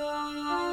Oh.